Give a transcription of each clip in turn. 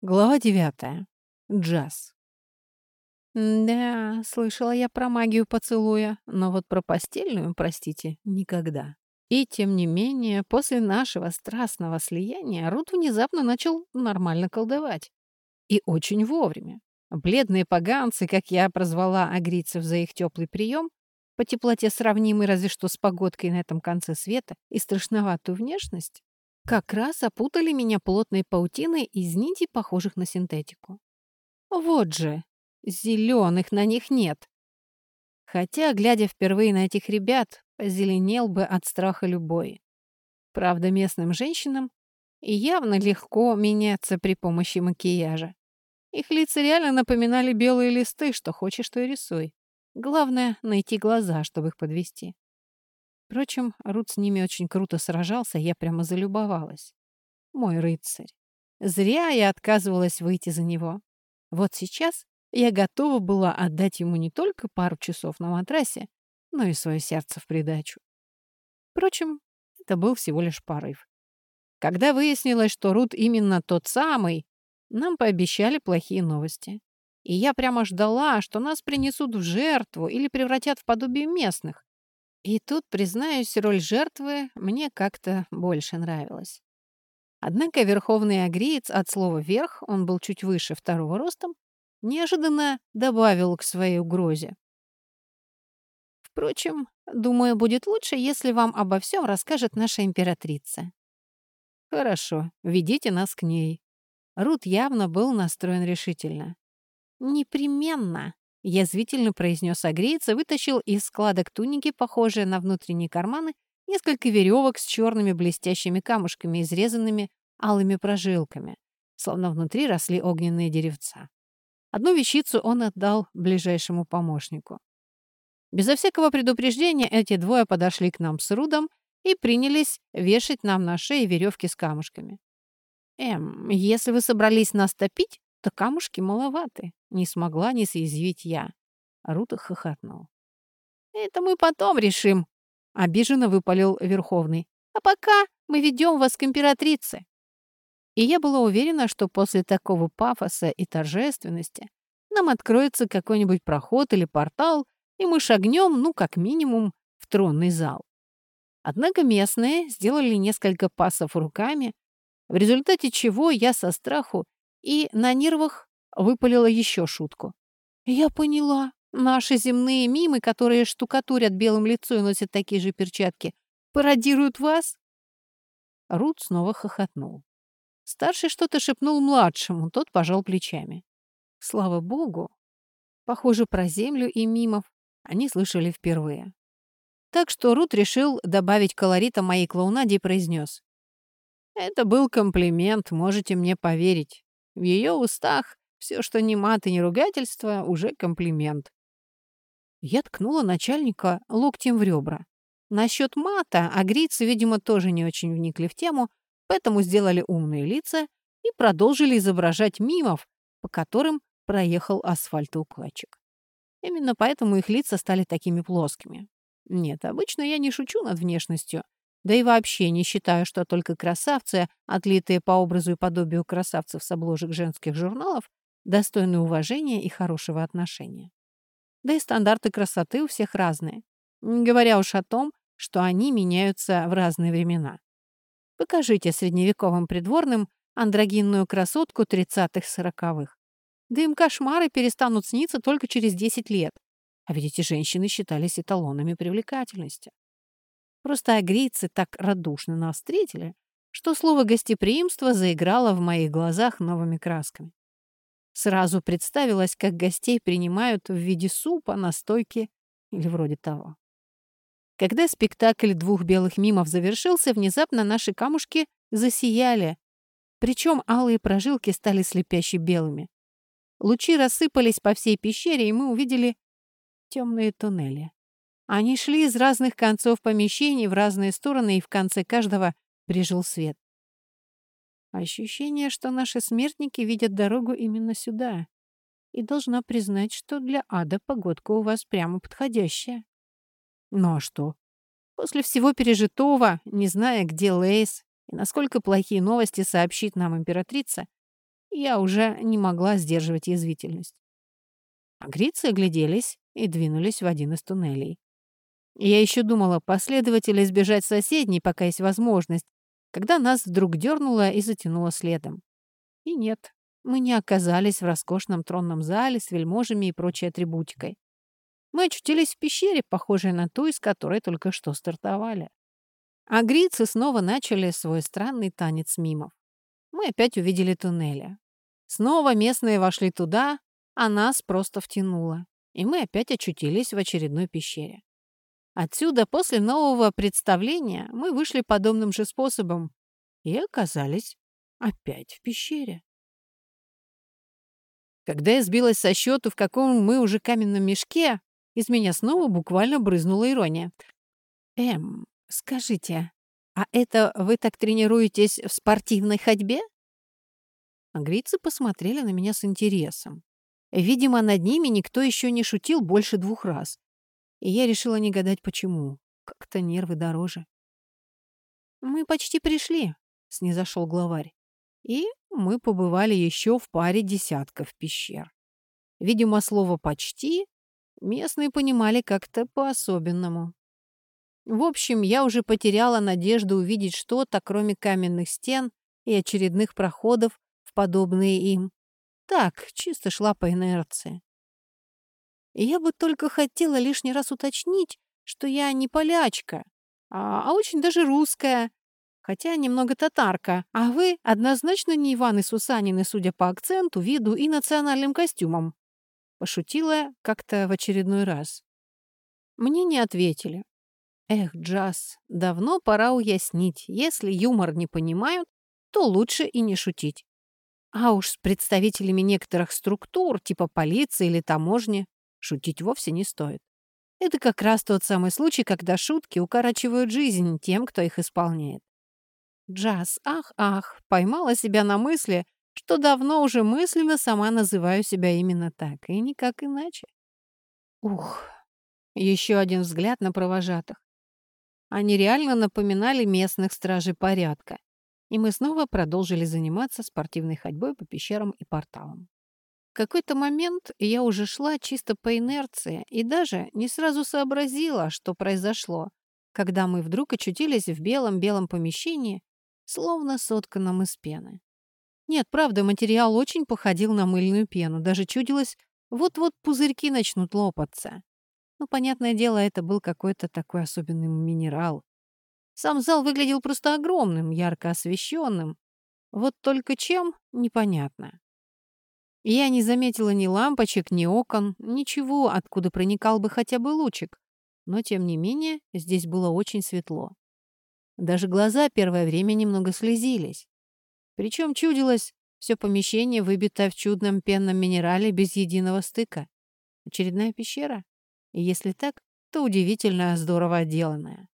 Глава девятая. Джаз. Да, слышала я про магию поцелуя, но вот про постельную, простите, никогда. И тем не менее, после нашего страстного слияния Рут внезапно начал нормально колдовать. И очень вовремя. Бледные поганцы, как я прозвала агрицев за их теплый прием, по теплоте сравнимый разве что с погодкой на этом конце света и страшноватую внешность, как раз опутали меня плотной паутиной из нитей, похожих на синтетику. Вот же, зеленых на них нет. Хотя, глядя впервые на этих ребят, позеленел бы от страха любой. Правда, местным женщинам явно легко меняться при помощи макияжа. Их лица реально напоминали белые листы, что хочешь, то и рисуй. Главное — найти глаза, чтобы их подвести. Впрочем, Рут с ними очень круто сражался, я прямо залюбовалась. Мой рыцарь. Зря я отказывалась выйти за него. Вот сейчас я готова была отдать ему не только пару часов на матрасе, но и свое сердце в придачу. Впрочем, это был всего лишь порыв. Когда выяснилось, что Рут именно тот самый, нам пообещали плохие новости. И я прямо ждала, что нас принесут в жертву или превратят в подобие местных. И тут, признаюсь, роль жертвы мне как-то больше нравилась. Однако верховный агриец от слова «верх», он был чуть выше второго ростом, неожиданно добавил к своей угрозе. Впрочем, думаю, будет лучше, если вам обо всем расскажет наша императрица. Хорошо, ведите нас к ней. Рут явно был настроен решительно. Непременно. Язвительно произнес агреец и вытащил из складок туники, похожие на внутренние карманы, несколько веревок с черными блестящими камушками, изрезанными алыми прожилками, словно внутри росли огненные деревца. Одну вещицу он отдал ближайшему помощнику. Безо всякого предупреждения эти двое подошли к нам с Рудом и принялись вешать нам на шеи веревки с камушками. «Эм, если вы собрались нас топить, то камушки маловаты. Не смогла не съязвить я. Рута хохотнул. «Это мы потом решим», — обиженно выпалил Верховный. «А пока мы ведем вас к императрице». И я была уверена, что после такого пафоса и торжественности нам откроется какой-нибудь проход или портал, и мы шагнем, ну, как минимум, в тронный зал. Однако местные сделали несколько пасов руками, в результате чего я со страху и на нервах выпалила еще шутку. «Я поняла. Наши земные мимы, которые штукатурят белым лицо и носят такие же перчатки, пародируют вас?» Рут снова хохотнул. Старший что-то шепнул младшему, тот пожал плечами. Слава богу. Похоже, про землю и мимов они слышали впервые. Так что Рут решил добавить колорита моей клоунаде и произнес. «Это был комплимент, можете мне поверить. В ее устах все, что не мат и не ругательство, уже комплимент. Я ткнула начальника локтем в ребра. Насчет мата агрийцы, видимо, тоже не очень вникли в тему, поэтому сделали умные лица и продолжили изображать мимов, по которым проехал асфальтоукладчик. Именно поэтому их лица стали такими плоскими. Нет, обычно я не шучу над внешностью, да и вообще не считаю, что только красавцы, отлитые по образу и подобию красавцев с обложек женских журналов, достойны уважения и хорошего отношения. Да и стандарты красоты у всех разные, не говоря уж о том, что они меняются в разные времена. Покажите средневековым придворным андрогинную красотку 30-х-40-х. Да им кошмары перестанут сниться только через 10 лет. А ведь эти женщины считались эталонами привлекательности. Просто агрийцы так радушно нас встретили, что слово «гостеприимство» заиграло в моих глазах новыми красками. Сразу представилось, как гостей принимают в виде супа, настойки или вроде того. Когда спектакль двух белых мимов завершился, внезапно наши камушки засияли. Причем алые прожилки стали слепяще белыми. Лучи рассыпались по всей пещере, и мы увидели темные туннели. Они шли из разных концов помещений в разные стороны, и в конце каждого прижил свет. Ощущение, что наши смертники видят дорогу именно сюда. И должна признать, что для ада погодка у вас прямо подходящая. Ну а что? После всего пережитого, не зная, где Лейс и насколько плохие новости сообщит нам императрица, я уже не могла сдерживать язвительность. Агрицы огляделись и двинулись в один из туннелей. Я еще думала, сбежать в соседний, пока есть возможность, когда нас вдруг дернуло и затянуло следом. И нет, мы не оказались в роскошном тронном зале с вельможами и прочей атрибутикой. Мы очутились в пещере, похожей на ту, из которой только что стартовали. А грицы снова начали свой странный танец мимов. Мы опять увидели туннели. Снова местные вошли туда, а нас просто втянуло. И мы опять очутились в очередной пещере. Отсюда, после нового представления, мы вышли подобным же способом и оказались опять в пещере. Когда я сбилась со счету, в каком мы уже каменном мешке, из меня снова буквально брызнула ирония. «Эм, скажите, а это вы так тренируетесь в спортивной ходьбе?» Английцы посмотрели на меня с интересом. Видимо, над ними никто еще не шутил больше двух раз. И я решила не гадать, почему. Как-то нервы дороже. «Мы почти пришли», — снизошел главарь. И мы побывали еще в паре десятков пещер. Видимо, слово «почти» местные понимали как-то по-особенному. В общем, я уже потеряла надежду увидеть что-то, кроме каменных стен и очередных проходов, в подобные им. Так, чисто шла по инерции. И я бы только хотела лишний раз уточнить, что я не полячка, а, а очень даже русская, хотя немного татарка, а вы однозначно не Иван и Сусанины, судя по акценту, виду и национальным костюмам. Пошутила как-то в очередной раз. Мне не ответили. Эх, Джаз, давно пора уяснить, если юмор не понимают, то лучше и не шутить. А уж с представителями некоторых структур, типа полиции или таможни, Шутить вовсе не стоит. Это как раз тот самый случай, когда шутки укорачивают жизнь тем, кто их исполняет. Джаз, ах-ах, поймала себя на мысли, что давно уже мысленно сама называю себя именно так, и никак иначе. Ух, еще один взгляд на провожатых. Они реально напоминали местных стражей порядка, и мы снова продолжили заниматься спортивной ходьбой по пещерам и порталам какой-то момент я уже шла чисто по инерции и даже не сразу сообразила, что произошло, когда мы вдруг очутились в белом-белом помещении, словно сотканном из пены. Нет, правда, материал очень походил на мыльную пену, даже чудилось, вот-вот пузырьки начнут лопаться. Ну, понятное дело, это был какой-то такой особенный минерал. Сам зал выглядел просто огромным, ярко освещенным. Вот только чем — непонятно. Я не заметила ни лампочек, ни окон, ничего, откуда проникал бы хотя бы лучик. Но, тем не менее, здесь было очень светло. Даже глаза первое время немного слезились. Причем чудилось, все помещение выбито в чудном пенном минерале без единого стыка. Очередная пещера? И если так, то удивительно здорово отделанная.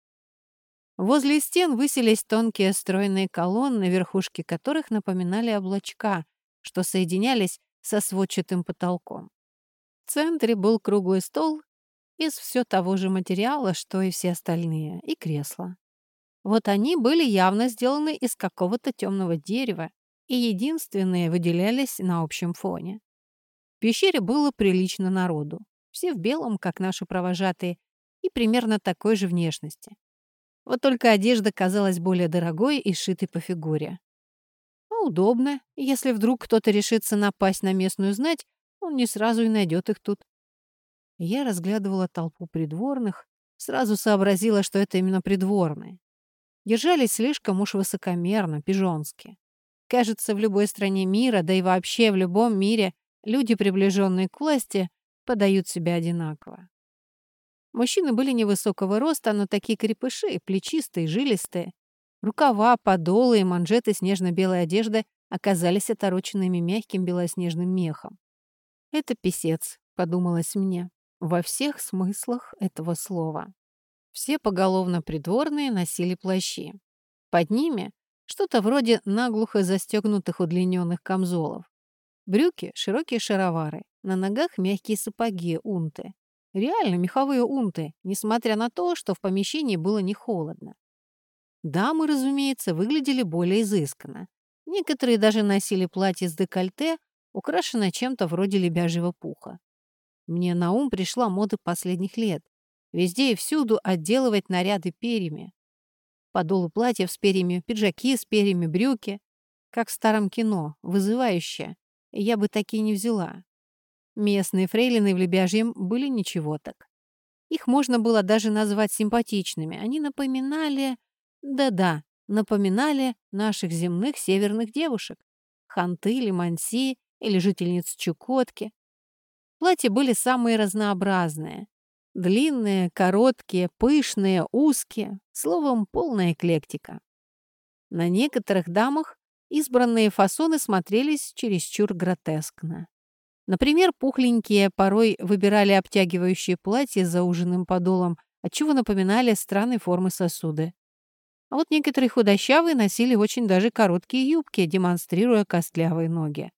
Возле стен высились тонкие стройные колонны, верхушки которых напоминали облачка, что соединялись со сводчатым потолком. В центре был круглый стол из все того же материала, что и все остальные, и кресла. Вот они были явно сделаны из какого-то темного дерева и единственные выделялись на общем фоне. В пещере было прилично народу. Все в белом, как наши провожатые, и примерно такой же внешности. Вот только одежда казалась более дорогой и сшитой по фигуре удобно. Если вдруг кто-то решится напасть на местную знать, он не сразу и найдет их тут. Я разглядывала толпу придворных, сразу сообразила, что это именно придворные. Держались слишком уж высокомерно, пижонски. Кажется, в любой стране мира, да и вообще в любом мире, люди, приближенные к власти, подают себя одинаково. Мужчины были невысокого роста, но такие крепыши, плечистые, жилистые. Рукава, подолы и манжеты снежно-белой одежды оказались отороченными мягким белоснежным мехом. «Это писец», — подумалось мне, во всех смыслах этого слова. Все поголовно придворные носили плащи. Под ними что-то вроде наглухо застегнутых удлиненных камзолов. Брюки — широкие шаровары, на ногах мягкие сапоги, унты. Реально меховые унты, несмотря на то, что в помещении было не холодно. Дамы, разумеется, выглядели более изысканно. Некоторые даже носили платье с декольте, украшенное чем-то вроде лебяжьего пуха. Мне на ум пришла мода последних лет. Везде и всюду отделывать наряды перьями. Подолы платьев с перьями, пиджаки с перьями, брюки. Как в старом кино, вызывающее. Я бы такие не взяла. Местные фрейлины в Лебяжьем были ничего так. Их можно было даже назвать симпатичными. Они напоминали... Да-да, напоминали наших земных северных девушек. Ханты или Манси, или жительниц Чукотки. Платья были самые разнообразные. Длинные, короткие, пышные, узкие. Словом, полная эклектика. На некоторых дамах избранные фасоны смотрелись чересчур гротескно. Например, пухленькие порой выбирали обтягивающие платья с зауженным подолом, отчего напоминали странной формы сосуды. А вот некоторые худощавые носили очень даже короткие юбки, демонстрируя костлявые ноги.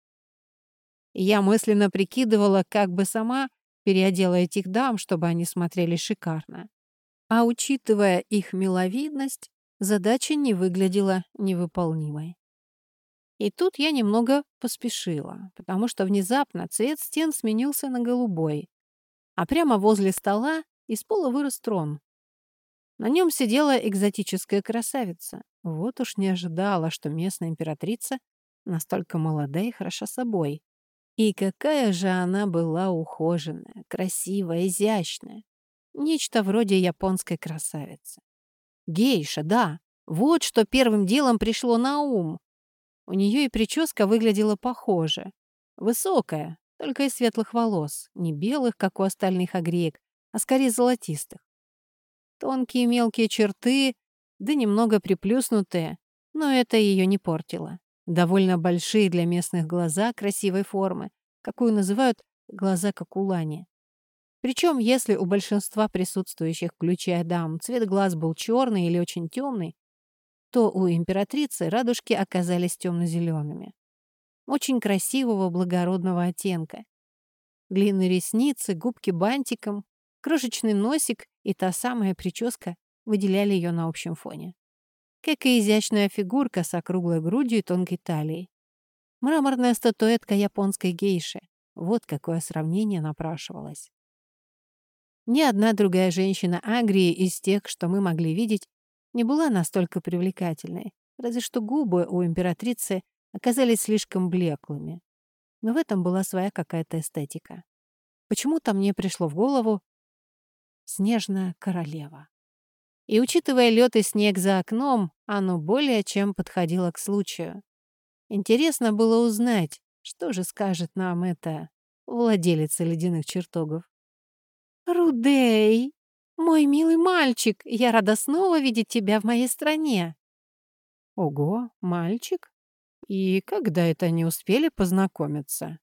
Я мысленно прикидывала, как бы сама переодела этих дам, чтобы они смотрели шикарно. А учитывая их миловидность, задача не выглядела невыполнимой. И тут я немного поспешила, потому что внезапно цвет стен сменился на голубой, а прямо возле стола из пола вырос трон. На нем сидела экзотическая красавица. Вот уж не ожидала, что местная императрица настолько молода и хороша собой. И какая же она была ухоженная, красивая, изящная. Нечто вроде японской красавицы. Гейша, да, вот что первым делом пришло на ум. У нее и прическа выглядела похоже. Высокая, только из светлых волос, не белых, как у остальных агреек, а скорее золотистых. Тонкие мелкие черты, да немного приплюснутые, но это ее не портило. Довольно большие для местных глаза красивой формы, какую называют глаза как у лани. Причем, если у большинства присутствующих, включая дам, цвет глаз был черный или очень темный, то у императрицы радужки оказались темно-зелеными. Очень красивого благородного оттенка. Длинные ресницы, губки бантиком, крошечный носик и та самая прическа выделяли ее на общем фоне как и изящная фигурка с округлой грудью и тонкой талией. Мраморная статуэтка японской гейши. Вот какое сравнение напрашивалось. Ни одна другая женщина Агрии из тех, что мы могли видеть, не была настолько привлекательной, разве что губы у императрицы оказались слишком блеклыми. Но в этом была своя какая-то эстетика. Почему-то мне пришло в голову «Снежная королева». И, учитывая лед и снег за окном, оно более чем подходило к случаю. Интересно было узнать, что же скажет нам эта владелица ледяных чертогов. «Рудей, мой милый мальчик, я рада снова видеть тебя в моей стране». «Ого, мальчик? И когда это они успели познакомиться?»